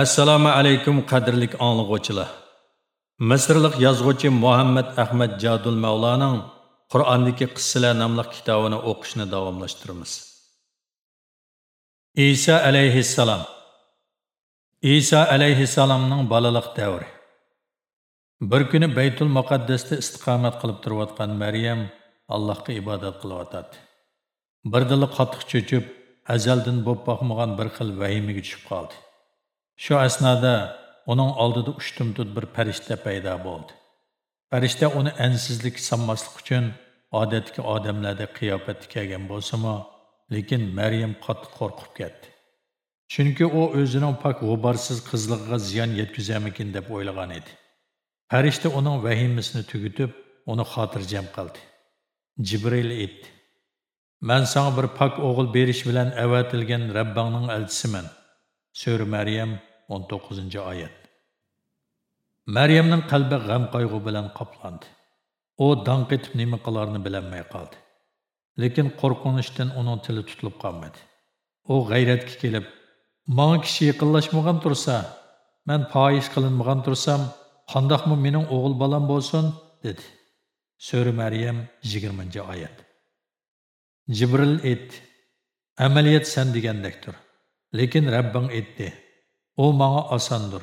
assalomu alaykum qadrlik anglag'uvchilar misrlik yozuvchi muhammad ahmad jadul mavlaning qur'ondagi qissalar nomli kitobini o'qishni davomlashtiramiz. Iso alayhissalom. Iso alayhissalomning bolalik davri. Bir kuni baytul muqaddasda istiqomat qilib turayotgan maryam allohga ibodat qilyotadi birdila qattiq cho'chib azaldan bo'p boqmagan bir xil vahimaga tushib qoldi. Shu asnoda uning oldida ushtumtut bir farishta paydo bo'ldi. Farishta uni ansizlik sanmaslik uchun odatdagi odamlarda qiyofatga kelgan bo'lsa-mu, lekin Maryam qattiq qo'rqib ketdi. Chunki u o'zining pok g'ubarsiz qizligiga ziyon yetkazamikin deb o'ylagan edi. Farishta uning vahimasini tugitib, uni xotirjam qildi. Jibril aytdi: "Men senga bir pok o'g'il berish bilan avatilgan Rabbangning elchisiman." Sura Maryam 19 oyat. Maryamning qalbi g'am qayg'u bilan qoplandi. U dong etib nima qilarini bilmay qoldi. Lekin qo'rqinishdan uning tili tutilib qolmadi. U g'ayratga kelib, "Menga kishi yaqinlashmagan tursa, men foyish qilinmagan tursam, qandoqmi mening o'g'il bolam bo'lsin?" dedi. Sura Maryam 20-oyat. Jibril aytdi: "Amaliyat sen degandekdir." Lekin Rabbing aytdi: "U menga osondir.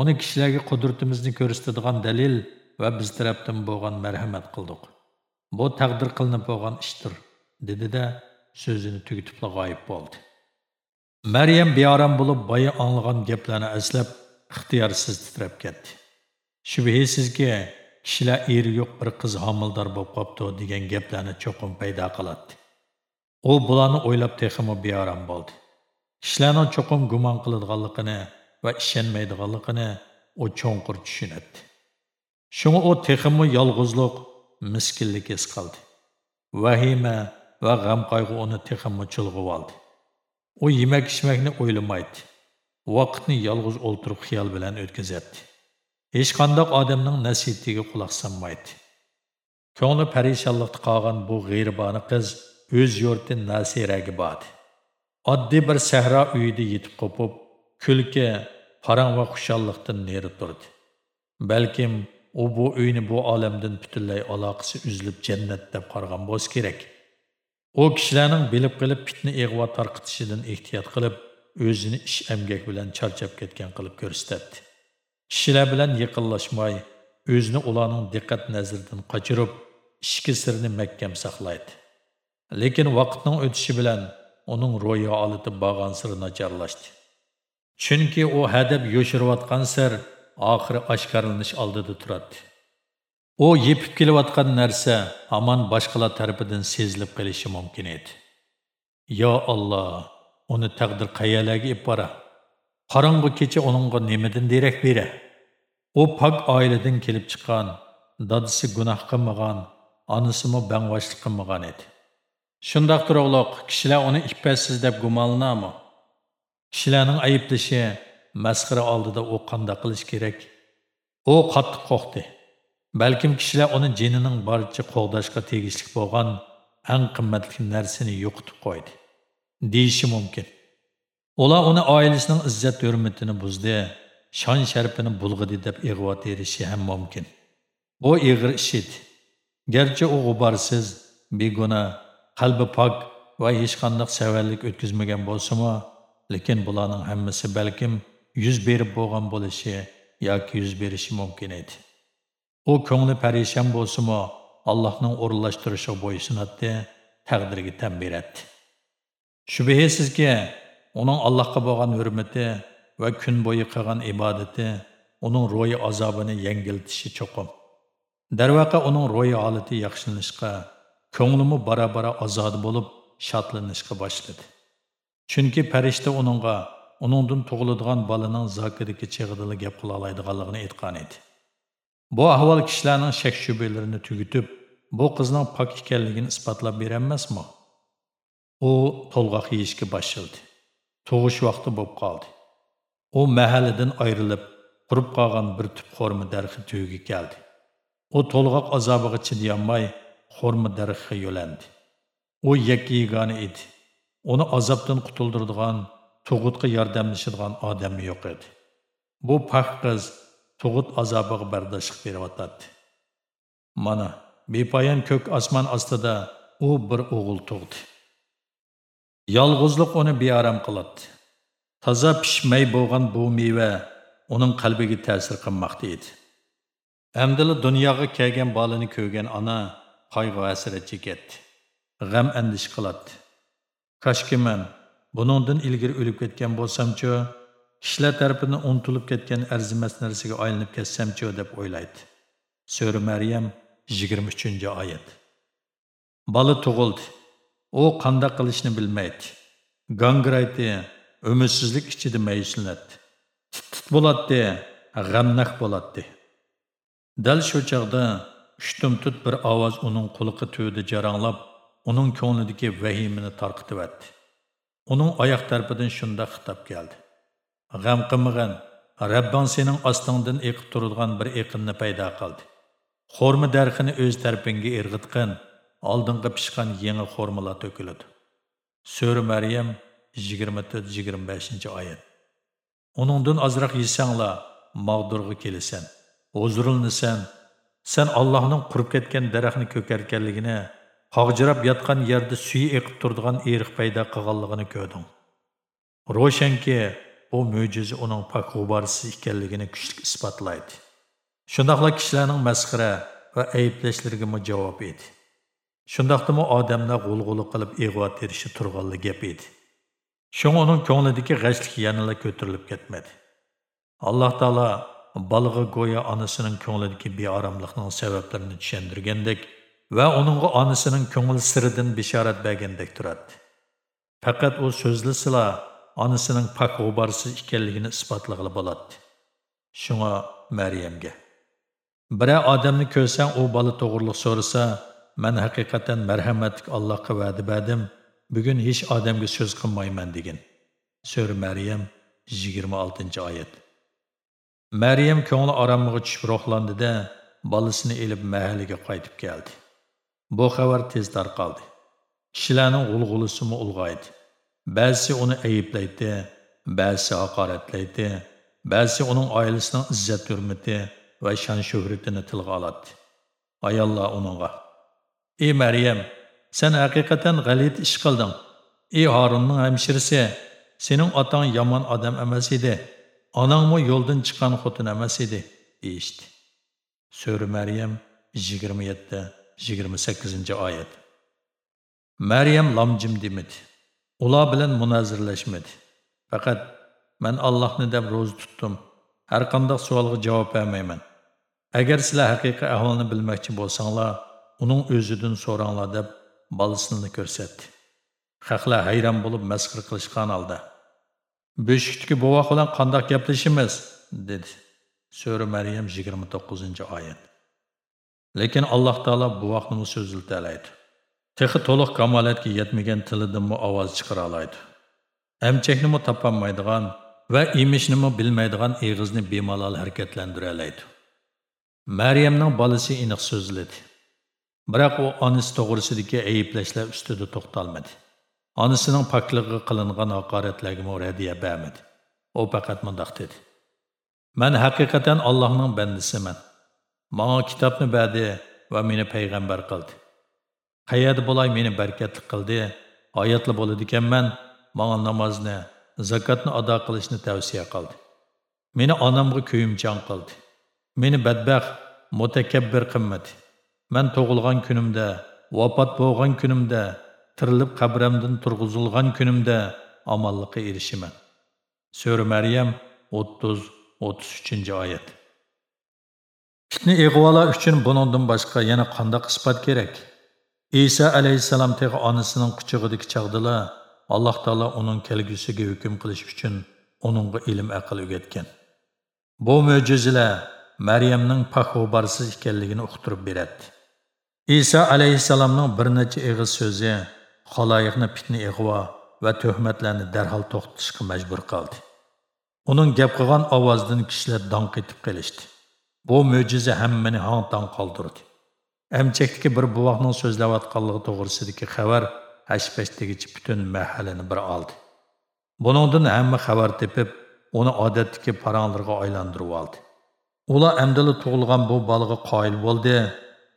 Uni kishilarga qudratimizni ko'rsatadigan dalil va biz tarafdan bo'lgan marhamat qildik. Bu taqdir qilinib bo'lgan ishdir." dedi-da so'zini tugatib g'oyib bo'ldi. Maryam beoram bo'lib boya anglagan gaplarni eslab ixtiyorsiz titrab ketdi. Shubhisizki, kishilar eri yo'q bir qiz homildor bo'lib qopti degan gaplarni cho'qim paydo qiladi. U bularni o'ylab texmi beoram bo'ldi. Kishilarning cho'qim gumon qiladiganligini va ishonmaydiganligini u cho'nqur tushunadi shunga u texmi yolg'izlik miskinlik his qildi vahima va g'am qayg'u uni texmi chulg'ib oldi u yemak ichmakni o'ylamaydi vaqtni yolg'iz o'ltirib xiyol bilan o'tkazadi hech qandoq odamning nasihatiga quloq solmaydi ko'ngli parishonlikda qolgan bu g'eyribona qiz o'z yurti nasiraga bordi oddiy bir sahro uyida yetib qopib, kulki, parang va xushalliqdan neri turdi. Balkim u bu uyni bu olamdan butunlay aloqasi uzilib jannat deb qaragan bo'lsa kerak. U kishilarning bilib qilib fitna ig'vo tarqitishidan ehtiyot qilib, o'zini ish amgak bilan charchab ketgan qilib ko'rsatdi. Kishilar bilan yaqinlashmay, o'zini ularning diqqat nazaridan qochirib, ishki sirni mahkam saqlaydi. Lekin vaqtning o'tishi bilan uning ro'yi olitib borgan siri nacharlashdi chunki u hadab yo'shirayotgan sir oxiri oshkorlanish oldida turadi u yepib kelayotgan narsa hamon boshqalar tarafidan sezilib qolishi mumkin edi. Yo olloh uni taqdir qayalarga ib bora? Qorong'u kecha uningga nimadan derak bera? U pok oiladan kelib chiqqan dadisi gunoh qilmagan onasimi bangvoshlik qilmagan edi. Şundaq turug'liq, kişilər onu iffatsiz deb gumonlanami? Kişilərin ayblashi masxara aldıda o qanda qılış kerak? O qattiq qoxdu. Balkim kişilər uni jinining barcha qoğdaşqa tegishli bo'lgan ən qimmatli nərsini yo'qotib qoydu. Deyişi mumkin. Ola onu ailəsinin izzət hörmətini buzdu, şan şərpini bulğıdı deb ig'vo erişi həm mumkin. Bu iğir ish Gerçi o qubarsız, g'uborsiz, beguna qalbi pok va hech qanday savallik o'tkazmagan bo'lsa-mu, lekin bularning hammasi balkim yuz berib bo'lgan bo'lishi yoki yuz berishi mumkin edi. U ko'ngli parishon bo'lsa-mu, Allohning o'rinlashtirishi bo'ysunatdi, taqdirga tan beradi. shubhasizki uning Allohga bo'lgan hurmati va kun bo'yi qilgan ibodati uning ro'yi azobini yengiltishi cho'qim. Darvaqa uning ro'yi holati yaxshilanishga ko'nglimi bara-bara ozod bo'lib, shodlanishga boshladi. Chunki farishta uningga uningdan tug'iladigan bolaning zokidagi chig'idili gap qila oladiganligini aytgan edi. Bu ahvol kishilarning shak shubalarini tugitib, bu qizning pok ekanligini isbotlab beranmasmi? U to'lg'oq yeyishga boshladi. Tug'ish vaqti bo'lib qoldi. U mahallidan ayrilib, qurib qolgan bir tub xo'rmi darxi tuyiga keldi. U to'lg'oq azobiga chidayolmay, xorma daraxtga yo'landi. U yakka yegona edi. Uni azobdan qutuldirdigan, tug'utga yordamlashadigan odami yo'q edi. Bu pak qiz tug'ut azobiga bardoshlik beryotadi mana bepoyon ko'k osmon ostida u bir o'g'il tug'di. Yolg'izlik uni bearam qiladi toza pishmay bo'lgan bu meva uning qalbiga ta'sir qilmoqda edi. Әмділі dunyoga kelgan bolani ko'rgan ona qayg'u әсірет chekadi g'am andish qiladi koshki man buningdan ilgir o'lib ketgan bo'lsamchu kishilar tarafini unutilib ketgan arzimas narsaga aylanib ketsamchi deb o'ylaydi. So'ri Maryam 23 oyat. Bola tug'ildi. U qanday qilishni bilmaydi. Gangraydi, umidsizlik ichida mayuslanadi. Tit bo'ladi, g'amnaq bo'ladi. dal shu chog'da үштім-түт бір аваз оның құлықы төді жараңлап, оның көңілдегі вәхимini тарқытып әтті. Оның аяқ тарпыдан шында xitap keldi. G'am qilmag'an, Rabbang sening ostingdan eqib turadigan bir eqinni paydo qildi. Xorma darxini o'z tarpingga irg'itqin, oldinga pishgan yangi xormalar to'kiladi. Sura Maryam 24-25 oyat. Uningdan ozroq yesanglar, mag'durga kelasan. huzurlansan sen allohning qurib ketgan daraxtni ko'karkanligini qog'jirab yotgan yerda suyi eqib turadigan eriq paydo qilganligini ko'rding. Ro'shanki bu mo'jiza uning pok g'uborsiz ekanligini kuchli isbotlaydi. Shundoqla kishilarning masxara va ayblashlariga javob edi. Shundoqdimi odamlar g'ulg'uli qilib ig'vo terishi turg'anli gap edi. Shunga uning ko'nglidagi g'ashlik yanada ko'tarilib ketmadi. Alloh taolo balaga go'yo onasining ko'nglidagi beoromlikning sabablarini tushundirgandek va uningga onasining ko'ngil siridan bishorat bergandek turadi faqat u so'zlasila onasining pok g'uborsiz ekanligini isbotlag'ili bo'ladi shunga maryamga biror odamni ko'rsang u bola to'g'riliq so'rasa man haqiqatan marhamatlik allohga va'da berdim bugun hech odamga so'z qilmayman degan so'ra maryam yigirma oltinchi oyat Мәриям көңілі арамыға түшіп рухландыда, балысыны еліп мәхәліге қайтып келді. Бұл хабар тез тарқалды. Кішілерінің ұлғылысы мұ ұлғайды. Бәзісі оны әйіплейді, бәзісі haqoratlaydi, ba'zi uning oilasining izzat hurmati va shon shuhratini tilga oladi ayollar uningga ey maryam sen haqiqatan g'alit ish qilding ey horunning hamshirisi sening otang yomon odam emas edi Anangmı yoldan chiqqan xotin emas edi, deyishdi. So'ri Maryam 27-28 oyat. Maryam lamjim demadi. Ular bilan munozirlashmadi. Faqat men Allohni deb ro'za tutdim. Har qanday savolga javob bermayman. Agar sizlar haqiqiy ahvolni bilmoqchi bo'lsanglar, uning o'zidan so'ranglar deb bolasini ko'rsatdi. Xalqlar hayron bo'lib masxir qilishgan holda Böşükteki bovoq bilan qandoq gaplashimiz dedi. Sura Maryam 29-oyat. Lekin Alloh taolo bovoqni so'ziltalaydi. Texi to'liq kamolatga yetmagan tilidanmi ovoz chiqara oladi. Amchakni topolmaydigan va emishni bilmaydigan eg'izni bemalol harakatlantira oladi. Maryamning bolasi iniq so'zladi. Biroq u onasi to'g'risidagi ayblashlar ustida to'xtalmadi. Onasining pokligiga qilingan haqoratlarga radiya bermadi u faqat mındaq dedi man haqiqatan allohning bandisiman manga kitobni berdi va meni payg'ambar qildi qayerda bo'lay meni barkatli qildi oyatli bo'ladi ekanman manga namozni zakotni ado qilishni tavsiya qildi meni onamga kuyimchan qildi meni badbaxt mutakabbir qilmadi Mən tug'ilgan kunimda vafot bo'lgan kunimda tirilib qabramdan turg'izilgan kunimda omonlikqa erishiman so'ra maryam 30-33 oyat. Fitni ig'volar uchun buningdan boshqa yana qandoq isbot kerak? Iso alayhissalom teg'i onasining quchig'idagi chog'dila alloh taolo uning kelgusiga hukm qilish uchun uningga ilm aql o'rgatgan bu mo'jizalar maryamning paxobarsiz ekanligini uqtirib beradi. Iso alayhissalomning bir necha ig'iz so'zi xaloyiqni fitna ig'vo va tuhmatlarni darhol to'xtatishga majbur qildi uning gap qilgan ovozidan kishilar dong etib qilishdi bu mo'jiza hammani hong tong qoldirdi amchakdagi bir buvoqning so'zlayotganligi to'g'risidagi xabar hash hashpashdegicha butun mahallani bir oldi Buningdan hamma xabar tepib, uni odatdagi paranglarga aylantirib oldi. Ular amdili tug'ilgan bu bolaga qoyil bo'ldi,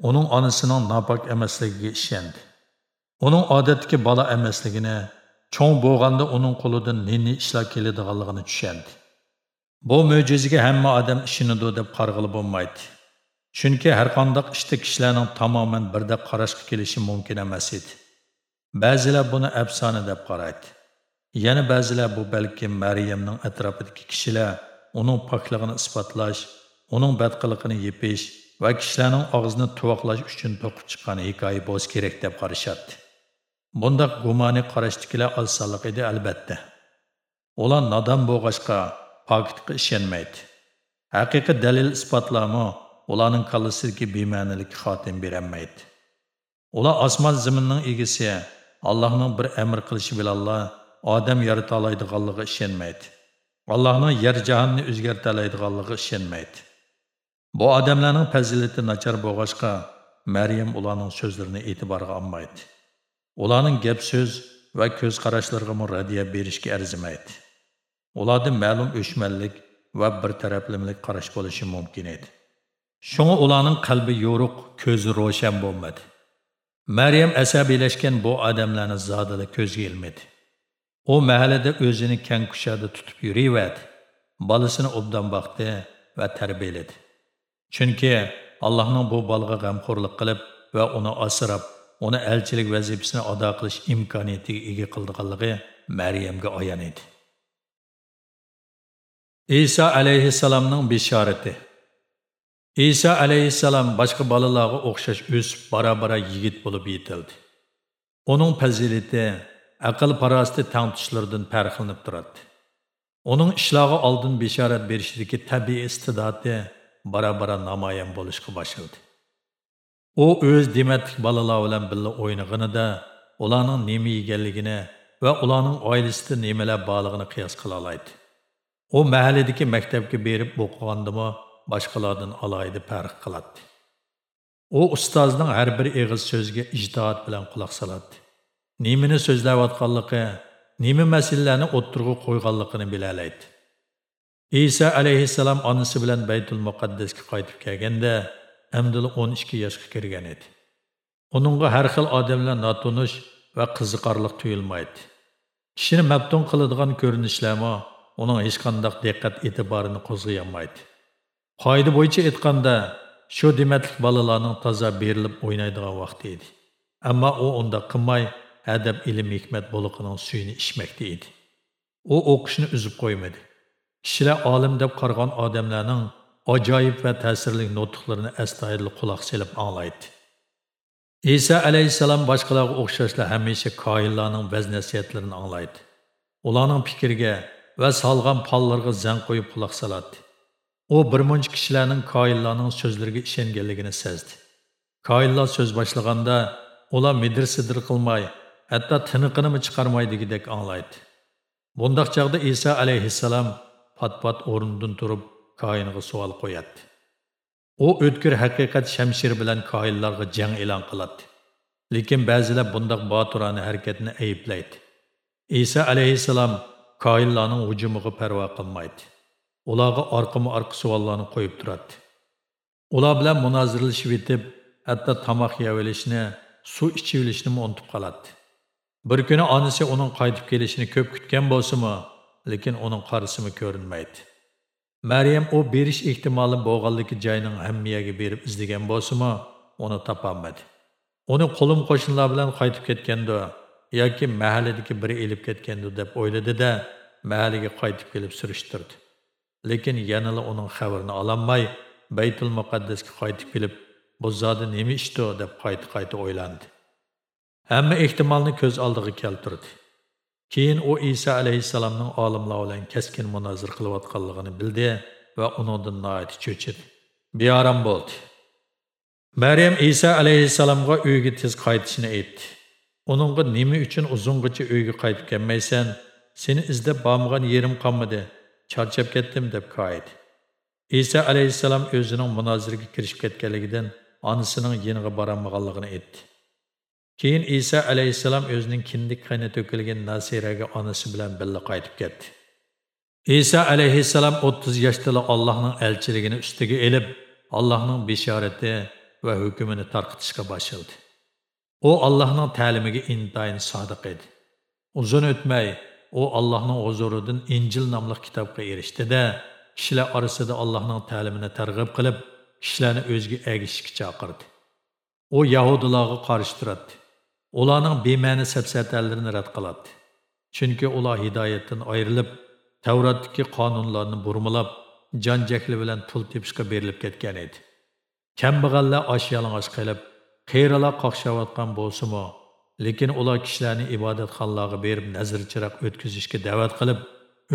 uning onasining nopok emasligiga ishondi. Uning odatdagi bola emasligini, cho'ng bo'lganda uning qo'lidan neni ishlar keladiganligini tushundi. Bu mo'jizaga hamma odam ishonadi deb qarg'ili bo'lmaydi. Chunki har qanday ishda kishilarning tamoman birda qarashga kelishi mumkin emas edi. Ba'zilar buni afsona deb qaraydi. Yana ba'zilar bu balki Maryamning atrofidagi kishilar uning pokligini isbotlash, uning badqiligini yepish va kishilarning og'zini tuvoqlash uchun to'qib chiqqan hikoya bo'lishi kerak deb qarashadi. Bundaq gumoniy qarashdikilar osonlik edi albatta. Ular nodon bo'lg'achqa pokitga ishonmaydi. Haqiqiy dalil isbotlarmi ularning kallasiga bema'nilik xotim berolmaydi. Ular osmon zaminning egisi, Allohning bir amr qilishi bilan odam yarata oladiganligiga ishonmaydi. Allohning yer jahonni o'zgartira oladiganligiga ishonmaydi. Bu odamlarning fazilati начар bo'lg'achqa Maryam ularning so'zlarini e'tiborga olmaydi. Onların gəp söz və köz qaraşlarımı radiyə berişki ərziməydi. Oladı məlum öşməllik və bir tərəblimlik qaraş bolışı mümkün idi. Şunu olanın qalbi yoruq, közü roşən bolmadı. Məryəm əsəbiləşkən bu adəmlərin zadılı köz gelmedi. O məhələdə özünü kən kuşadı tutub yürüyədi. Balısını obdan baxdı və tərbiyələdi. Çünki Allah'ın bu balığa qəmxorluq qılıb və onu asırab, uni elchilik vazifasini ado qilish imkoniyatiga ega qildiganligi Maryamga ayon edi. iso alayhissalomning bishorati iso alayhissalom boshqa bolalarga o'xshash o'sib bora-bora yigit bo'lib yetildi. Uning fazilati aql parasti tang tushlaridan farqlanib turadi. Uning ishlog'i oldin bishorat berishdagi tabiiy iste'dodi bora-bora namoyon bo'lishga boshladi. U o'z dematlik bolalar bilan birga o'ynaganida ularning nima yeganligini va ularning oilasida nimalar borligini qiyos qila oladi. U mahalladagi maktabga berib o'qigandimi boshqalardan alohida farq qiladi. U ustozning har bir eg'iz so'ziga ijtihod bilan quloq soladi. Nimani so'zlayotganligi, nima masalalarni o'ttirg'i qo'yganligini bilalaydi. Isa alayhissalom onasi bilan Baytul Muqaddasga qaytib kelganda, amdili 12 yoshga kirgan edi. Uningga har xil odamlar notunish va qiziqarlik tuyulmaydi. Kishini maftun qiladigan ko'rinishlarmi uning hech qanday diqqat e'tiborini qo'zg'ayolmaydi. Qoida bo'yicha aytganda, shu dematlik balalarning toza berilib o'ynaydigan vaqti edi. Ammo u unda qilmay, adab ilm hikmat buluqining suyini ichmakda edi. U o'qishni uzib qo'ymadi. Kishilar olim deb qaragan odamlarning ajoyib va ta'sirli nutqlarini astoydil quloq selib anglaydi. Isa alayhissalom boshqalarga o'xshashla hamisha koinlarning vaz nasiyatlarini anglaydi. Ularning fikriga va solgan pollarga zang qo'yib quloq soladi. U bir muncha kishilarning koinlarning so'zlariga ishonganligini sezdi. Koinlar so'z boshlaganda ular midir-sidir qilmay, hatto tiniqini chiqarmaydigidek anglaydi. Bundaq chog'da Isa alayhissalom pat-pat o'rnidan turib koiniga savol qo'yadi. U o'tkir haqiqat shamshir bilan koinlarga jang e'lon qiladi. Lekin ba'zilar bundaq boturona harakatni ayblaydi. Isa alayhissalom koinlarning hujumiga parvo qilmaydi. ularga orqama orqa savollarni qo'yib turadi ular bilan munozirlashib yetib hatto tomoq yevilishni suv ichivilishni unutib qoladi bir kuni onasi uning qaytib kelishini ko'p kutgan bo'lsimi lekin uning qarisimi ko'rinmaydi maryam u berish ehtimoli bo'lganligi joyning hammiyaga berib izlagan оны uni Оны uni qo'lim білен bilan qaytib ketganda yoki бірі biri elib деп deb да, mahallaga qaytib kelib surishtirdi. Lekin yanala оның xabarini ololmay baytul muqaddasga qaytib kelib bu zodi nima ішті deb qayta qayta o'ylandi. Hamma ehtimolni ko'z oldiga keltirdi. Keyin u iso alayhissalomning olimlar bilan keskin munozir qilayotganligini bildi va uningdan noiti cho'chidi beorom bo'ldi. Maryam iso alayhissalomga uyga tez qaytishni aytdi. Uningga nima uchun uzungacha uyga qaytib kelmaysan seni izlab bormagan yerim qolmadi charchab ketdim deb qaytdi. iso alayhissalom o'zining munozirga kirishib ketganligidan onasining yeniga boramaganligini aytdi. Keyin iso alayhissalom o'zining kindik qayni to'kilgan nasiraga onasi bilan birga qaytib ketdi. Iso alayhissalom o'ttiz yoshdala allohning elchiligini ustiga ilib allohning bishorati va hukmini tarqitishga boshladi. U allohning ta'limiga intayin sodiq edi. Uzun o'tmay u allohning huzuridan injil nomli kitobga erishdida kishilar orasida allohning ta'limini targ'ib qilib kishilarni o'ziga egishishga chaqirdi. U yahudilarga qarshi turadi ularning bema'ni safsatalarini rad qiladi. Chunki ular hidoyatdan ayrilib tavratdagi qonunlarni burmilab jonjakli bilan pul tepishga berilib ketgan edi. Kambag'allar osh yalang'och qilib qiyralar qoqshayotgan bo'lsimi lekin ular kishilarni ibodatxonlarga berib nazr chiroq o'tkazishga da'vat qilib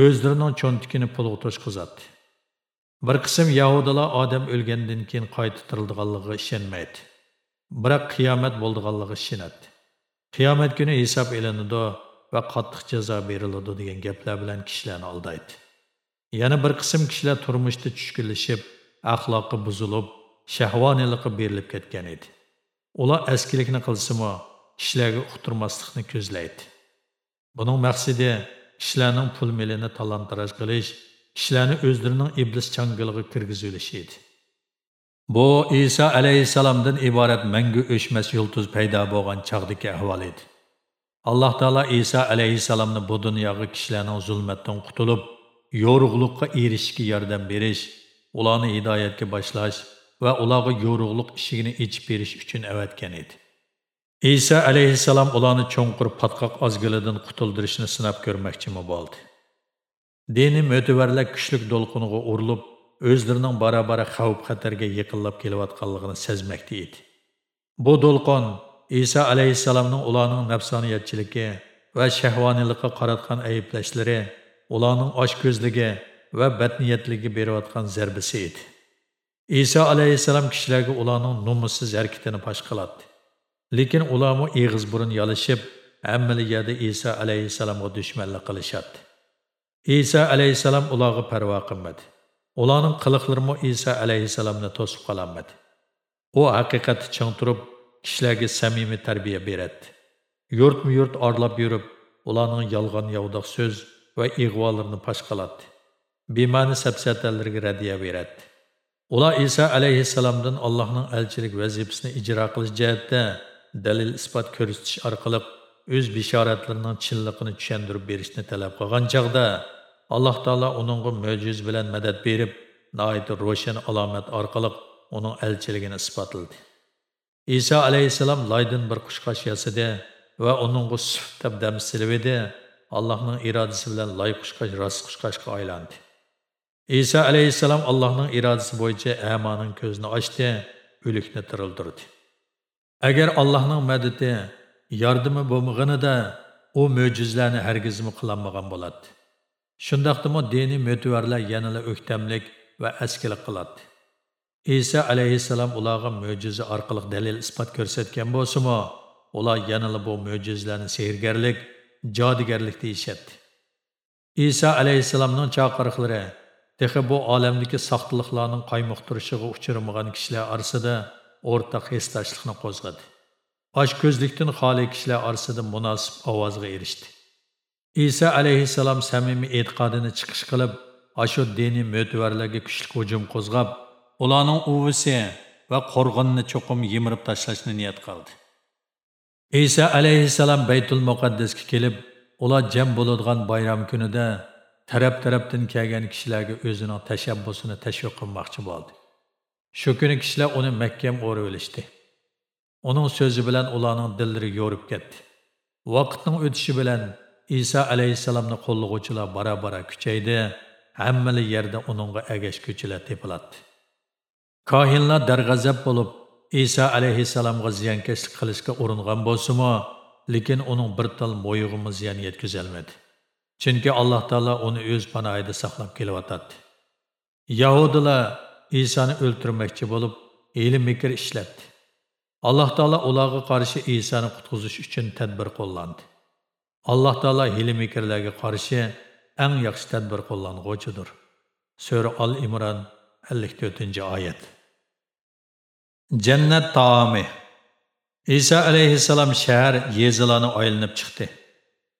o'zlarining cho'ntikini pulga to'shqizadi bir qism yahudilar odam o'lgandan keyin qayta tirildiganligiga ishonmaydi. Biroq qiyomat bo'ldiganligiga ishonadi. Qiyomat kuni hisob ilinadi va qattiq jazo beriladi degan gaplar bilan kishilarni aldaydi. Yana bir qism kishilar turmushda tushkunlashib axloqi buzilib shahvoniylikqa berilib ketgan edi. Ular askilikni qilsimi kishilarga uqtirmaslikni ko'zlaydi. Buning maqsadi kishilarning pul milini talon-taroj qilish kishilarni o'zlarining iblis changiliga kirgizib edi. Bu İsa alayhissalomdan iborat mangu o'chmas yulduz paydo bo'lgan chog'dagi ahvol edi. Alloh taolo İsa alayhissalomni bu dunyoga kishilarning zulmatdan qutulib yorug'likka erishishga yordam berish ularni hidoyatga boshlash va ularga yorug'lik eshigini ichib berish uchun avatgan edi. İsa alayhissalom ularni cho'nqur patqoq ozgilidan qutuldirishni sinab ko'rmoqchi bo'ldi? Dini mo'tivarlar kuchlik to'lqiniga urilib o'zlarining bora bora xavf xatarga yiqinlab kelayotganligini sezmoqda edi. Bu do'lqon iso alayhissalomning ularning nafsoniyatchiligi va shahvoniylikqa qaratgan ayblashlari ularning ochko'zligi va badniyatligi berayotgan zarbisi edi. Iso alayhissalom kishilarga ularning nomussiz harakatini fosh qiladi. Lekin ularmi eg'iz burun yolishib hammali yerda iso alayhissalomga dushmanlik qilishadi. Iso alayhissalom ularga parvo qilmadi. Ularning qiliqlarimi iso alayhissalomni to'sib qololmadi u haqiqatni ching turib kishilarga samimiy tarbiya beradi. Yurtma yurt orlab yurib ularning yolg'on yovdoq so'z va ig'volarni fosh qiladi bema'ni sapsatallarga radiya beradi. Ular iso alayhissalomdan allohning elchilik vazifasini ijro qilish jihatda dalil isbot ko'rsatish orqali o'z bishoratlarining chinligini tushuntirib berishni talab qilgan Allah alloh taolo uningga mo'jiz bilan madad berib noit ro'shan alomat orqali uning elchiligini isbotladi iso alayhissalom loydin bir qushqoch yasadi va uningga suf deb dam silib edi allohning irodasi bilan loy qushqoch rost qushqochga aylandi iso alayhissalom allohning irodasi bo'yicha amoning ko'zini ochdi o'likni tirildirdi agar allohning madadi yordami bo'lmaganida u mo'jizlarni hargizmi qilolmagan bo'ladi shundoqdimi diniy mo'tivarlar yanala o'ktamlik va askilik qiladi iso alayhissalom ularga mo'jiza orqali dalil isbot ko'rsatgan bo'lsimi ular yanala bu mo'jizalarni sehrgarlik jodigarlik deyishadi iso alayhissalomning chaqiriqlari Texi bu olamdagi soxtaliklarning qaymoqtirishiga uchramagan kishilar orasida o'rtaq hesdoshlikni qo'zg'adi. Oshko'zlikdan xoli kishilar orasida munosib ovozga erishdi. Isa alayhissalom samimiy e'tiqodini chiqish qilib, ashu diniy mo'tivarlarga kuchli hujum qo'zg'ab, ularning uvisi va qo'rg'inni cho'qim yemirib tashlashni niyat qildi. Isa alayhissalom Baytul Muqaddasga kelib, ular jam bo'ladigan bayram kunida taraf-tarafdan kelgan kishilarga o'zini tashabbusini tashviq qilmoqchi bo'ldi. Shu kuni kishilar uni mahkam o'rib olishdi. Uning so'zi bilan ularning dillari yo'rib ketdi. Vaqtning o'tishi bilan Isa alayhissalomni qo'llag'uvchilar bora bora kuchaydi, hammali yerda uningga agashguchilar tepiladi. Kohinlar darg'azab bo'lib, Isa alayhissalomga ziyonkashlik qilishga uringan bo'lsimi lekin uning bir tal mo'yig'imi ziyon yetkazolmadi. Chunki Alloh taolo uni o'z panoyida saqlab kelyotadi. Yahudilar Isoni o'ltirmoqchi bo'lib, ilm mikr ishlatdi. Alloh taolo ularga qarshi Isoni qutqizish uchun tadbir qo'llandi. Allah Taala ilm mikrlarga qarshi eng yaxshi tadbir qo'llang'uvchidir. Sura Al-İmran 54-oyat. Jannat taomi İsa alayhissalom shahar yezilanı aylanib chiqdi.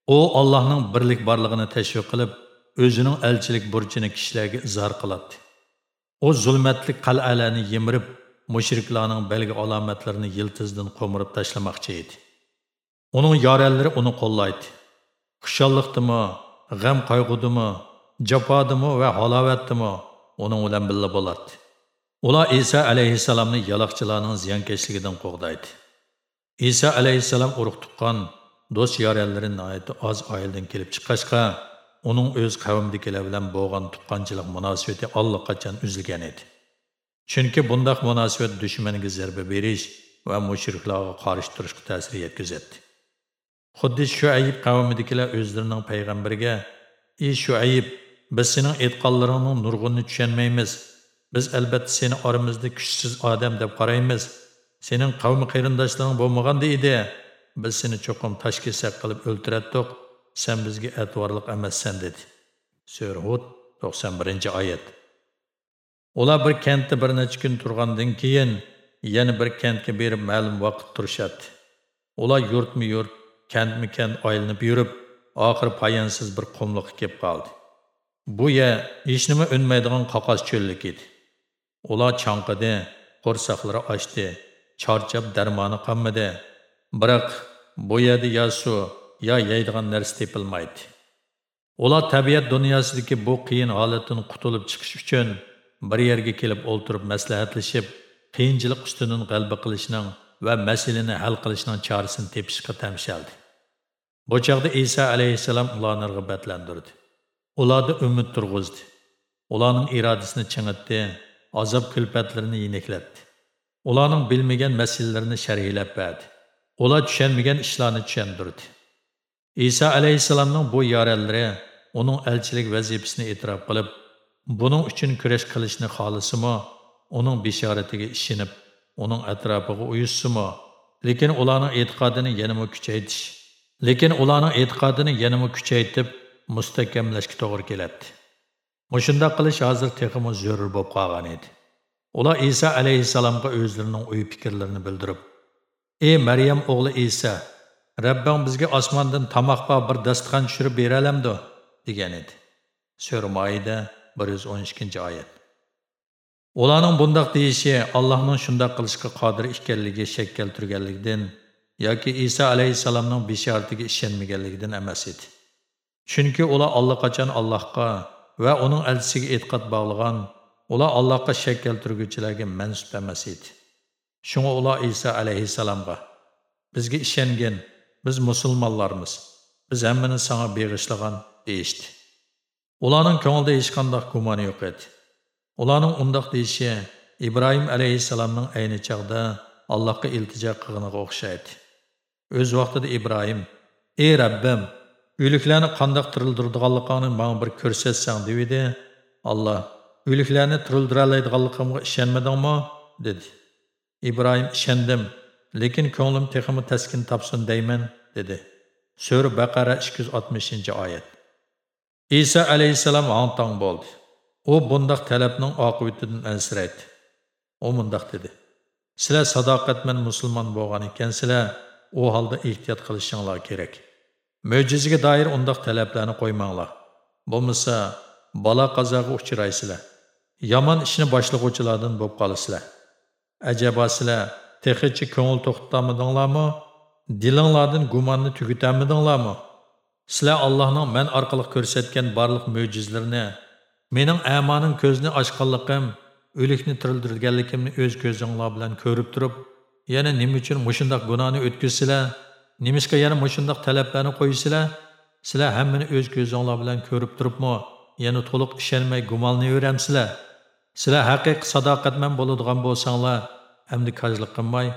O Allah'ın birlik borlig'ini tashviq qilib, özünün elçilik burcunu kishilarga izhar qiladi. O zulmatli qal'alarni yimirib, mushriklarning belgi alomatlarini yıldızdan qo'mirib tashlamoqchi idi. Onun yorallari onu qo'llaydi. Xushalliqdimi, g'am qayg'udimi, jafodimi va halovatdimi uning bilan birga bo'ladi. Ular Isa alayhissalomni yaloqchilarning ziyonkashligidan qo'g'daydi. Isa alayhissalom urug' tuqqan do'st yorallari nihoyat oz oildan kelib chiqqachqa, uning o'z qavmdikilar bilan bo'lgan tuqqanchilik munosabati allaqachon uzilgan edi. Chunki bundaq munosabat dushmanga zarba berish va mushriklarga qarshi turishga ta'sir yetkazadi. Xuddi Shuayb qavmidagilar o'zlarining payg'ambariga: "Ey Shuayb, biz sening aytganlaringning nurg'unini tushunmaymiz. Biz albatta seni oramizda kuchsiz odam deb qaraymiz. Sening qavmi qarindoshlaring bo'lmaganda edi, biz seni cho'qim tosh kesak qilib o'ltiratdik. Sen bizga atvorliq emassan" dedi. Sura Hud 91-oyat. Ular bir kentda bir necha kun turgandan keyin yana bir kentga berib ma'lum vaqt turishadi. Ular kentmi-kent aylanib yurib, oxir poyansiz bir qumliqqa kelib qoldi. Bu ya hech nima unmaydigan qoqos cho'llik edi. Ular chanqidi, qo'rsoqlari ochdi, charchab darmoni qolmadi. Biroq bu yerda ya suv, yo yeydigan narsa tepilmaydi. Ular tabiat dunyosidagi bu qiyin holatdan qutulib chiqish uchun bir yerga kelib o'ltirib maslahatlashib, qiyinchilik ustidan g'alaba qilishning va masalani hal qilishning chorasini tepishga tamshaldi. Bu chaqda Isa alayhissalom ularni rag'batlantirdi. Ularda umid turg'izdi. Ularning irodasini chingitdi, azob kulpatlarini yeniklatdi. Ularning bilmagan masalalarini sharhlab berdi. Ular tushunmagan ishlarni tushundirdi. Isa alayhissalomning bu yorallari uning elchilik vazifasini e'tirof qilib, buning uchun kurash qilishni xohlasimi, uning bishoratiga ishinib, uning atrofiga uyushsimi, lekin ularning e'tiqodini yanada kuchaytish lekin ularning e'tiqodini yanada kuchaytib mustahkamlashga to'g'ri keladi. Mushunda qilish hozir texmi zarur bo'lib qolgan edi. Ular Isa alayhissalomga o'zlarining o'y fikrlarini bildirib, "Ey Maryam o'g'li Isa, Rabbang bizga osmondan tomoqqa bir dasturxon tushirib beralamdi degan edi. Sura Maida 112-oyat. Ularning bundoq deyishi Allohning shundoq qilishga qodir ekanligi shak keltirganligidan yoki Isa alayhissalomning bishoratiga ishonmaganligidan emas edi. Chunki ular allaqachon Allohga va uning elchisiga e'tiqod bog'lagan, ular Allohga shak keltirguvchilarga mansub emas edi. Shunga ular Isa alayhissalomga bizga ishongan, biz musulmonlarmiz. Biz hammani sana beg'ishlagan deyishdi. Ularning ko'nglida hech qanday gumon yo'q edi. Ularning undoq deyishi Ibrohim alayhisalomning ayni chaqda Allohga iltijo qilganiga o'xshaydi. O'z vaqtida Ibrohim: "Ey Rabbim, o'liklarni qandoq tirildirganligini menga bir ko'rsatsang" dedi. Alloh: "O'liklarni tirildira oladiganligimga ishonmadingmi?" dedi. Ibrohim: "Ishondim, lekin ko'nglim texmi taskin topsin deyman" dedi. Sura Baqara 260-oyat. İsa alayhissalom hangtang bo'ldi. U bundaq talabning oqibatidan ansiraydi. U mundaq dedi: "Sizlar sadoqatman musulmon bo'lgan ekansizlar, u holda ehtiyot qilishinglar kerak. Mo'jizaga doir undoq talablarni qo'ymanglar. Bo'lmasa, bala qazoga uchraysizlar. Yomon ishni boshlag'uvchilardan bo'lib qolasizlar. Ajabo sizlar texichi ko'ngil to'xtatmadinglarmi? Dilinglardan gumonni tugatamidinglarmi?" Sizlar Allohning men orqali ko'rsatgan barliq mo'jizalarini, mening amoning ko'zni өз көзіңла білән o'z тұрып, bilan ko'rib turib, yana nima uchun немішке яны мұшындақ Nimishqa қойсілі, сілі talablarni өз Sizlar hammani o'z тұрып bilan ko'rib толық yana to'liq ishonmay Сілі Sizlar haqiqiy sadoqatman bo'ladigan bo'lsanglar, endi kajlik qilmay,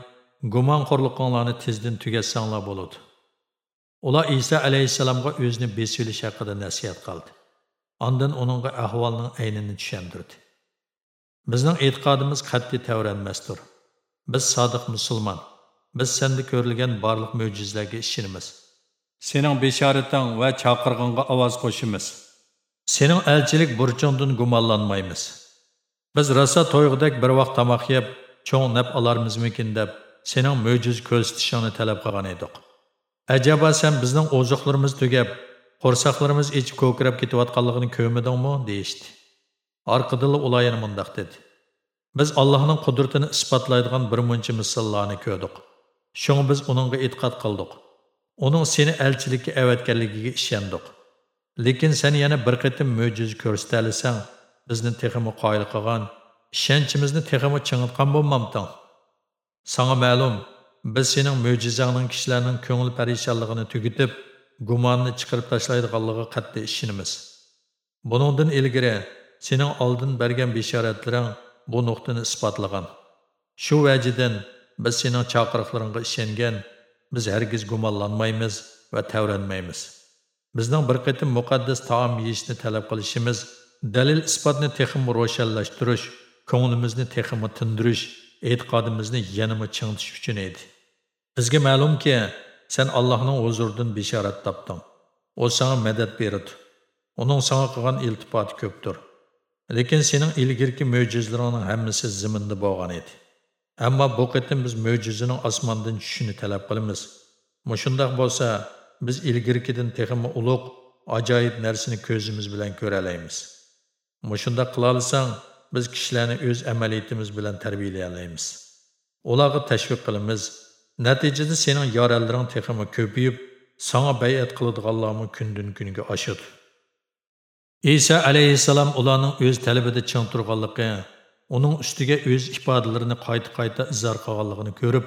қорлыққанланы tezdan tugatsanglar bo'ladi. Ular Иса alayhissalomga o'zini бесілі haqida nasihat қалды. Ondan uningga ahvolning aynini tushuntirdi. Bizning e'tiqodimiz qat'iy tavranmasdir. Biz sodiq musulmon. Biz senda ko'rilgan barliq mo'jizalarga ishonamiz. Sening beshorating va chaqirg'inga ovoz qo'shimiz. Sening elchilik burchingdan gumonlanmaymiz. Biz rosa to'yg'idek bir vaqt tomoq yeb, cho'ng nab olarmizmikin deb sening mo'jiz ko'rsatishingni talab qilgan edik ajabo sen bizning oziqlarimiz tugab qo'rsaqlarimiz ichib ko'krab ketayotganligini ko'rmadingmi deyishdi orqadan ular yana mundoq dedi biz allohning qudratini isbotlaydigan bir muncha misollarni ko'rdik shunga biz uningga e'tiqod qildik uning seni elchilikka avatganligiga ishondik lekin sen yana bir qatim mo'jiza ko'rsatalisang bizni texmi qoyil qilgan ishonchimizni texmi chingitgan bo'lmamding sanga ma'lum biz sening mo'jizangning kishilarning ko'ngil parishonligini tugitib gumonni chiqarib tashlaydiganligiga qat'iy ishonamiz buningdan ilgari sening oldin bergan bishoratlaring bu nuqtani isbotlagan. Shu vajidan biz sening chaqiriqlaringga ishongan biz hargiz gumonlanmaymiz va tavranmaymiz. Bizning bir qatim muqaddas taom yeyishni talab qilishimiz dalil isbotni texmi ro'shanlashtirish ko'nglimizni texmi tindirish e'tiqodimizni yanama chingitish uchun edi. Bizga ma'lumki sen allohning huzuridan bishorat topding u sana madad beradi uning sana qilgan iltifoti ko'pdir lekin sening ilgirki möcizlerinin hammasi ziminde bo'lgan edi. Ammo bu qatim biz möcizinin osmondan tushishini talab qilamiz mushundoq bo'lsa biz ilgirkidan texmi uluq, ajoyib narsani ko'zimiz bilan ko'ralaymiz mushundoq qila olsang biz kishilarni o'z amaliyatimiz bilan tarbiyalaymiz ularga tashviq qilamiz natijada sening yoralaring texmi ko'payib sanga bayat qiladiganlarmi kundan kunga oshadi iso aleyhisselam ularning öz talabida ching turganligi onun ustiga öz ifodalarini qayta qayta izhor qilganligini ko'rib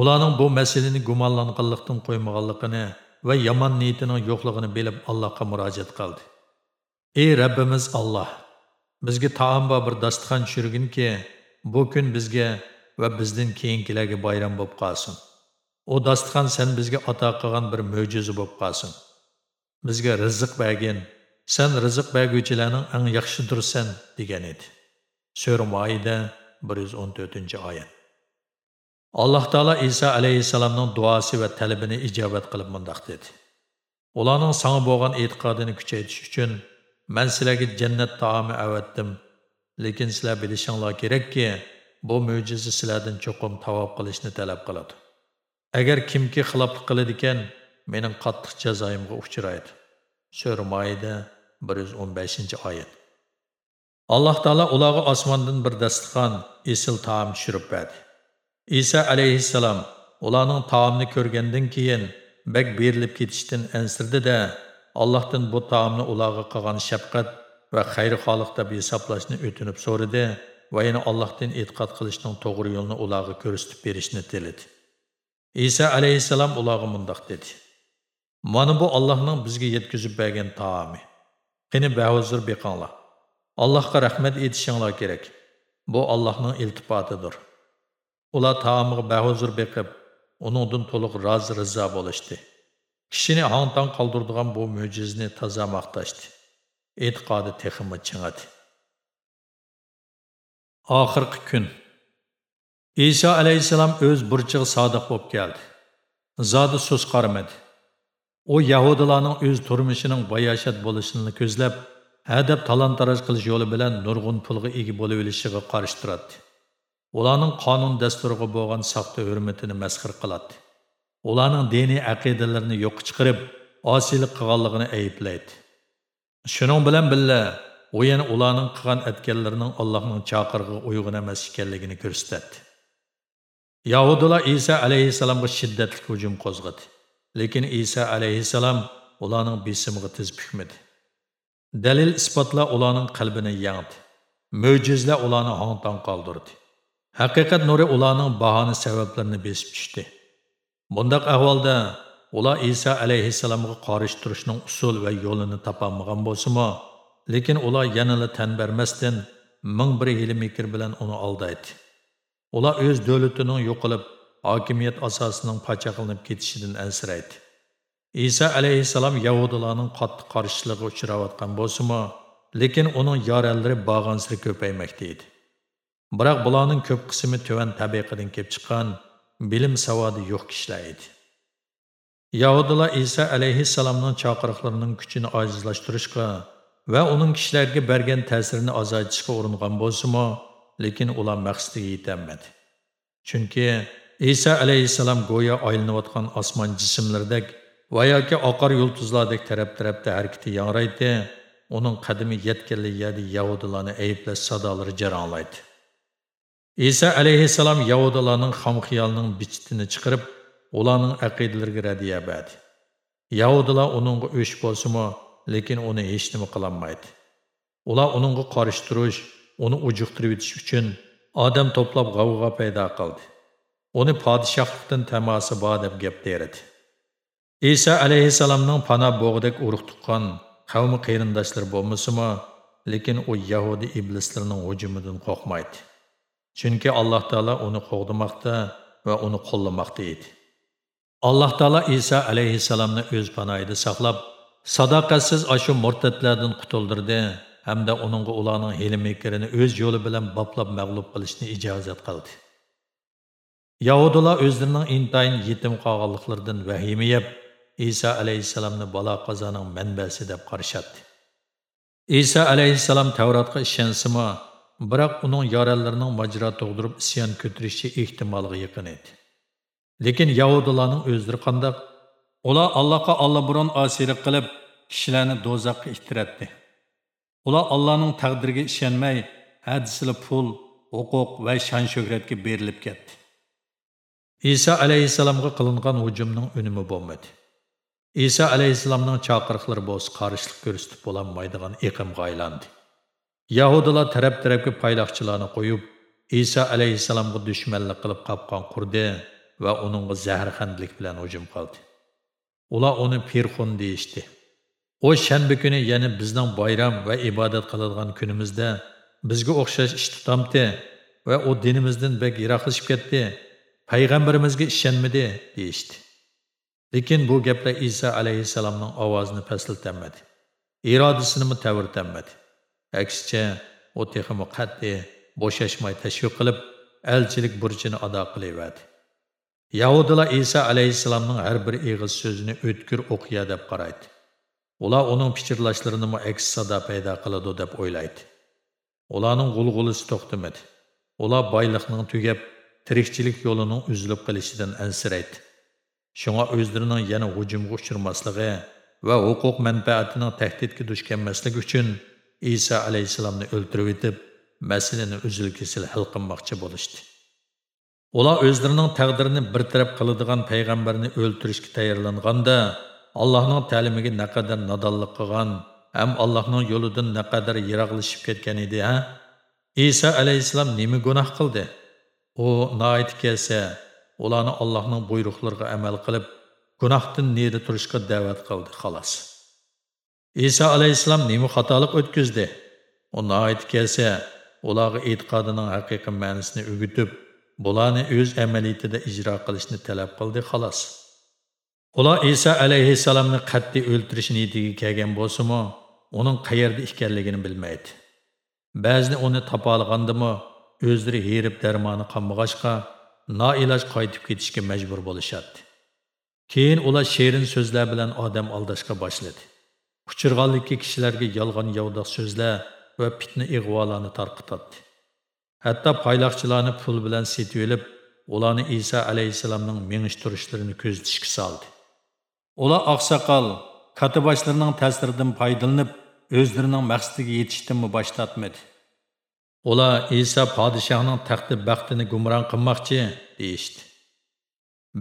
ularning bu masalani gumonlanganlikdan qo'ymaganligini va yomon niyatining yo'qligini bilib allohga murojaat qaldı. ey rabbimiz alloh bizge taom va bir dasturxon tushirginki bu kun bizge va bizdan keyingilarga bayram bo'lib qolsin. U dasturxon sen bizga ato qilgan bir mo'jiza bo'lib qolsin. Bizga rizq bergin sen rizq berguvchilarning eng yaxshidirsan degan edi. Sura moida bir yuz o'n to'rtinchi oyat. Alloh taolo iso alayhissalomning duosi va talabini ijobat qilib mundoq dedi. Ularning sanga bo'lgan e'tiqodini kuchaytirish uchun man sizlarga jannat taomi avatdim lekin sizlar bilishinglar kerakki bu mo'jiza sizlardan cho'qim tavob qilishni talab qiladi. Agar kimki xiloflik qiladigan mening qattiq jazoyimga uchraydi. Sura moida bir yuz o'n beshinchi oyat. Alloh taolo ularga osmondan bir dasturxon esil taom tushirib berdi. Iso alayhissalom ularning taomni ko'rgandan keyin bak berilib ketishdan ansirdida allohdan bu taomni ularga qilgan shafqat va xayrixoliq deb hisoblashni o'tinib so'radi. Va yana allohdan e'tiqod qilishning to'g'ri yo'lini ularga ko'rsatib berishni tiladi. Isa alayhissalom ularga mundoq dedi. Mana bu allohning bizga yetkazib bergan taomi. Qani bahozir beqinglar. Allohga rahmat aytishinglar kerak. Bu allohning iltifotidir. Ular taomiga bahozir beqib uningdan to'liq rozi rizo bo'lishdi. Kishini hang tong bu mo'jizni toza maqtashdi. E'tiqodi texmi chingadi. Oxirgi kun. Iso alayhissalom o'z burchig'i sodiq bo'lib keldi. Zodi so'z qaramadi u yahudilarning o'z turmushining bayashat bo'lishini ko'zlab hadab talon taroj qilish yo'li bilan nurg'un pulga ega bo'lib olishiga qarshi turadi ularning qonun dasturiga bo'lgan soxta hurmatini masxir qiladi. Ularning diniy aqidalarini yo'q chiqarib osiylik qilganligini ayblaydi. Shuning bilan birga u yana ularning qilgan atganlarining allohning chaqirig'iga uyg'un emas ekanligini ko'rsatadi yahudilar iso alayhissalomga shiddatli hujum qo'zg'adi lekin iso alayhissalom ularning besimiga tiz bukmadi dalil isbotlar ularning qalbini yangdi mo'jizlar ularni hongtong qoldirdi. Haqiqat nuri ularning bahona sabablarini besib tushdi. Bundaq ahvolda ular iso alayhissalomga qorish turishning usul va yo'lini topolmagan bo'lsimi lekin ular yanala tan bermasdan ming bir hili mikr bilan uni aldaydi. Ular o'z davlatining yo'qolib hokimiyat asosining pacha qilinib ketishidan ansiraydi. Iso alayhissalom yahudilarning qattiq qarshiligiga uchrayotgan bo'lsimi lekin uning yorallari borgansiri ko'paymoqda edi. Biroq bularning ko'p qismi tuvan tabiqadan kelib chiqqan bilim savodi yo'q kishilar edi. Yahudilar iso alayhissalomning chaqiriqlarining kuchini ojizlashtirishga va uning kishilarga bergan ta'sirini ozaytishga uringan bo'lsimi lekin ular maqsadiga yetolmadi chunki İsa alayhissalom go'yo aylanayotgan osmon jismlaridek va yoki oqar yulduzlardek taraf-tarafda harakati yangraydi. Uning qadami yetganli yerda yahudilarni ayblash sadolari jaranglaydi. İsa alayhissalom yahudilarning xam xiyolining bichitini chiqarib, ularning aqidalariga radiya berdi. Yahudilar uningga o'sh bo'lsa-mu, lekin uni hech nima qilolmaydi. Ular uningga qarshi turish, uni ujuqtirib o'tish uchun odam to'plab g'avg'o paydo qildi. Uni podshohlikdan tamosi bor deb gap derdi. iso alayhissalomning pana bo'g'idek urug' tuqqan qavmi qarindoshlar bo'lmasimi lekin u Yahudi iblislarning hujumidan qo'rqmaydi. Chunki Alloh taolo uni qo'g'dimoqda va uni qo'llamoqda edi. Alloh taolo Isa alayhissalomni o'z panoyida saqlab, sadoqatsiz ashu murtadlardan qutuldirdi hamda uningga ularning hilmikirini o'z yo'li bilan boplab mag'lub qilishni ijozat qildi. Yahudilar o'zlarining intayin yetim qolganliklaridan vahima yeb, Isa alayhissalomni balo qazoning manbasi deb qarashadi. Isa alayhissalom Tavrotga ishansimi, biroq uning yorallarining majro tug'dirib isyon ko'tarishi ehtimolga yaqin edi. Lekin Yahudilarning o'zlari qandoq? Ular Allohga allaburun osiylik qilib, kishilarni do'zaxga ittiratdi. Ular Allohning taqdiriga ishonmay, hadisli pul, huquq va shon shuhratga berilib ketdi. Isa alayhissalomga qilingan hujumning unumi bo'lmadi. Isa alayhissalomning chaqiriqlari bo'lsa qarshilik ko'rsatib bo'lolmaydigan iqimga aylandi. Yahudilar taraf-tarafga payloqchilarni qo'yib, Isa alayhissalomga dushmanlik qilib qapqon qurdi va uningga zaharxandlik bilan hujum qildi. Ular uni Pirxun deyishdi. O shanba kuni ya'ni bizning bayram va ibodat qiladigan kunimizda bizga o'xshash ish tutamdi va u dinimizdan bek yiroqlashib ketdi. Payg'ambarimizga ishonmadi deyishdi. Lekin bu gaplar Isa alayhissalomning ovozini paslatmadi. Irodasini tavirtamadi. Aksicha, u texmi qat'iy bo'shashmay tashviq qilib, elchilik burchini ado qilaverdi. Yahudilar Isa alayhissalomning har bir ig'iz so'zini o'tkir o'qiya deb qaraydi. Ular uning pichirlashlarini aks sada paydo qiladi deb o'ylaydi. Ularning g'ulg'ulisi to'xtamadi. Ular boylikning tugab, tirikchilik yo'lining uzilib qolishidan ansiraydi. Shunga o'zlarining yana hujumga uchirmasligi va huquq manfaatining tahdidga duch kelmasligi uchun Isa alayhisalomni o'ldirib etib, masalani uzil-kesil hal qilmoqchi bo'lishdi. Ular o'zlarining taqdirini bir taraf qiladigan payg'ambarni o'ldirishga tayyorlanganda Allahның ta'limiga naqadar nodonlik qilgan ham Allohning yo'lidan naqadar yiroqlashib ketgan edi ha? Isa alayhissalom nima gunoh qildi? U noit kelsa ularni Allohning buyruqlariga amal qilib gunohdan neri turishga da'vat qildi xolos. Isa alayhissalom nima xatolik o'tkazdi? U noit kelsa ularga e'tiqodining haqiqiy ma'nosini o'gitib bularni o'z amaliyatida ijro qilishni talab qildi xolos Ular iso alayhissalomni qat'iy o'ltirish niyatiga kelgan bo'lsa-mu, uning qayerda ekanligini bilmaydi. Ba'zini uni topa olgandimi, o'zlari herib darmoni qolmag'achqa noiloj qaytib ketishga majbur bo'lishadi. Keyin ular sherin so'zlar bilan odam aldashga boshladi. uchirg'onlikka kishilarga yolg'on yovdoq so'zlar va fitna ig'volarni tarqitadi Hatta payloqchilarni pul bilan setib olib, ularni Isa alayhissalomning mengish turishlarini ko'zitishga soldi. Ular oqsoqol, katiboshlarning ta'siridan foydalanib, o'zlarining maqsadiga yetishdanmi bosh tortmadi. Ular Isa podshohning taxti baxtini gumron qilmoqchi deyishdi.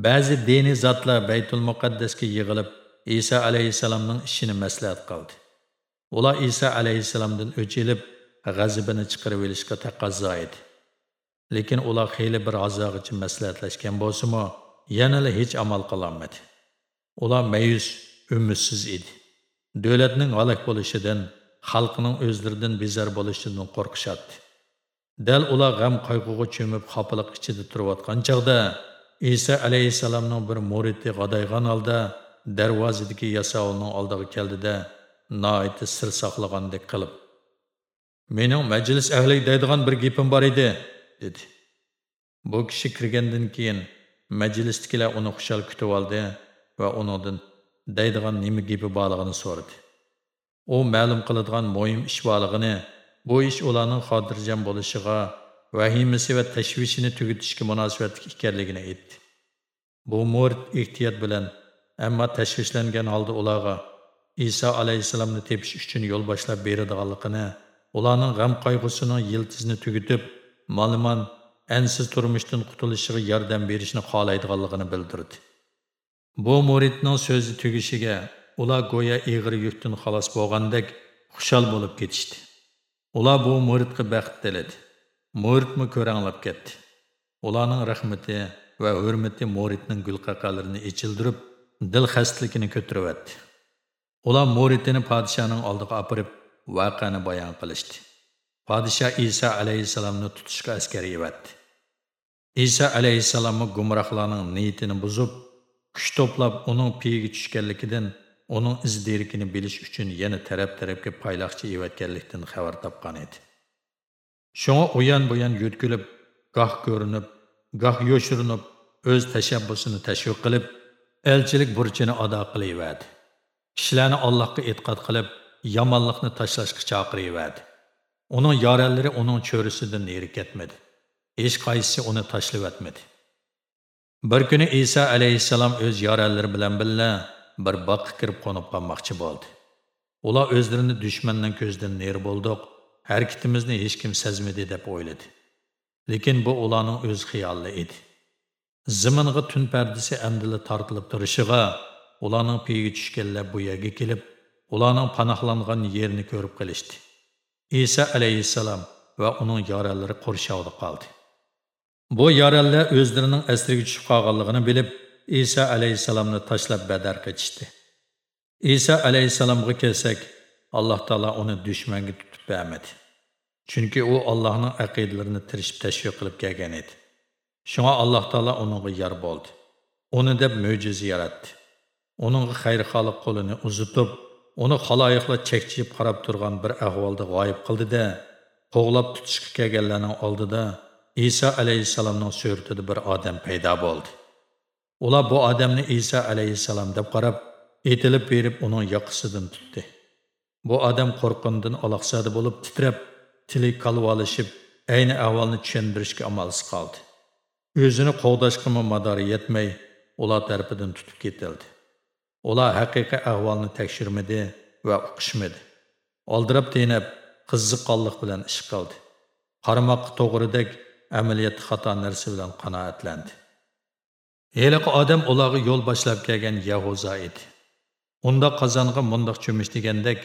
Ba'zi dini zotlar Baytul Muqaddasga yig'ilib, Isa alayhisalomning ishini maslahat qildi. Ular Isa alayhisalomdan o'chilib, g'azibini chiqarib olishga taqozo edi. Lekin ular xeyli bir azog'icha maslahatlashgan bo'lsa-mu, hech amal qilolmadi. Ular mayus umidsiz edi davlatning halak bo'lishidan, xalqining o'zlaridan bezar bo'lishidan qo'rqishadi Dal ular g'am qayg'uga cho'mib xopiliq ichida turayotgan chog'da iso alayhissalomning bir muridi g'adaygan holda darvozadagi yasovulning oldiga keldida noiti sir saqlagandek qilib mening majlis ahli deydigan bir gapim bor edi dedi. Bu kishi kirgandan keyin majlisdagilar uni xushal kutib oldi va uningdan deydigan nima gapi borligini so'radi. U ma'lum qiladigan muhim ish borligini bu ish ularning xotirjam bo'lishiga vahimasi va tashvishini tugatishga munosabatli ekanligini aytdi. Bu murid ehtiyot bilan ammo tashvishlangan holda ularga iso alayhissalomni tepish uchun yo'l boshlab beradiganligini ularning g'am qayg'usining yiltizini tugitib ma'lumon ansiz turmushdan qutulishiga yordam berishni xohlaydiganligini bildirdi. Bu muridning so'zi tugishiga ular go'yo eg'ir yukdan xalos bo'lgandek xushal bo'lib ketishdi. Ular bu muridga baxt tiladi. Muridmi ko'ranglab ketdi. Ularning rahmati va hurmati muridning gulqaqalarini ichildirib dil xastligini ko'taryapti ular muridini podshoning oldiga opirib voqeani bayon qilishdi. Podsha iso alayhissalomni tutishga askar evatdi iso alayhissalomni gumrohlarning niyatini buzib kuch to'plab uning piyiga tushganligidan uning izderikini bilish uchun yana taraf tarafga payloqchi evatganlikdan xabar topgan edi. Shunga uyan buyan yo'tkilib goh ko'rinib goh yo'shirinib o'z tashabbusini tashviq qilib elchilik burchini ado qilaverdi kishilarni allohga e'tiqod qilib yomonlikni tashlashga chaqiraverdi uning yoranlari uning cho'risidan neri ketmadi. Hech qaysisi uni tashlayotmadi bir kuni iso alayhissalom o'z yoranlari bilan birga bir boqqa kirib qo'nib qolmoqchi bo'ldi. Ular o'zlarini dushmandan ko'zdan neri bo'ldiq harakatimizni hech kim sezmadi deb o'yladi. Lekin bu ularning o'z xiyoli edi. Ziminga tun pardasi amdili tortilib turishiga ularning piyiga tushganlar bu yerga kelib ularning panohlangan yerini ko'rib qilishdi. Iso alayhissalom va uning yoranlari qurshovda qoldi. Bu yoranlar o'zlarining asriga tushib qolganligini bilib iso alayhissalomni tashlab badar ketishdi iso alayhissalomga kelsak alloh taolo uni dushmanga tutib bermadi. Chunki u allohning aqidalarini tirishib tashviq qilib kelgan edi. Shunga alloh taolo uningga yor bo'ldi. Uni deb mo'jiza yaratdi. Uning xayrixoliq qo'lini uzitib uni xaloyiqlar chekchiyib qarab turgan bir ahvolda g'oyib qildida qo'g'lab tutishga kelganlarning oldida iso alayhissalomning suratida bir odam paydo bo'ldi. Ular bu odamni iso alayhissalom deb qarab etilib berib uning yoqasidan tutdi. Bu odam qo'rqqandan aloqsadi bo'lib titrab tili kalvolishib ayni ahvolni tushuntirishga amalsiz qoldi. O'zini qo'g'dashga madori yetmay ular tarafidan tutib ketildi. Ular haqiqiy ahvolni tekshirmadi va uqishmadi oldirab tenab qiziqqonlik bilan ish qildi. Qaramoqqa to'g'ridek amaliyat xato narsa bilan qanoatlandi. Heliqi odam ularga yo'l boshlab kelgan yahuzo edi. Unda qozonga mundoq cho'mish degandek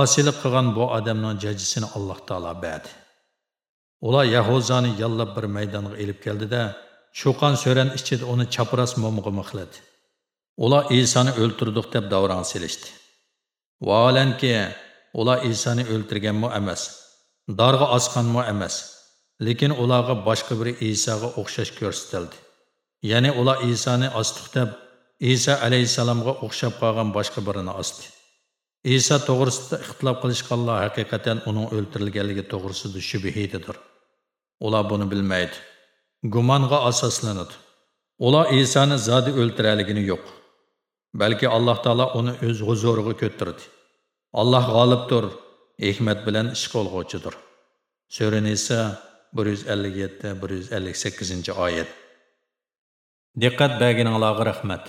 osiylik qilgan bu odamning jajisini alloh taolo berdi. Ular Yahuzani yallab bir maydonga ilib keldida cho'qon so'ran ichida uni chapras mo'mg'a mixladi ular isoni o'ltirdik deb davron selishdi. Vaholanki ular isoni o'ltirganmi emas dorga osqanmi emas lekin ularga boshqa bir isoga o'xshash ko'rsatildi. Ya'ni ular isoni osdiq deb iso alayhissalomga o'xshab qolgan boshqa birini osdi iso to'g'risida ixtilof qilishganlar haqiqatan uning o'ltirilganligi to'g'risida shubhididir ular buni bilmaydi. Gumonga asoslanadi. Ular isoni zodi o'ltiraligini yo'q. Balki alloh taolo uni o'z huzuriga ko'tirdi alloh g'olibdir hikmat bilan ish qo'lg'uvchidir sura nisa bir yuz ellik yetti bir yuz ellik sakkizinchi oyat. Diqqat berganinglarga rahmat.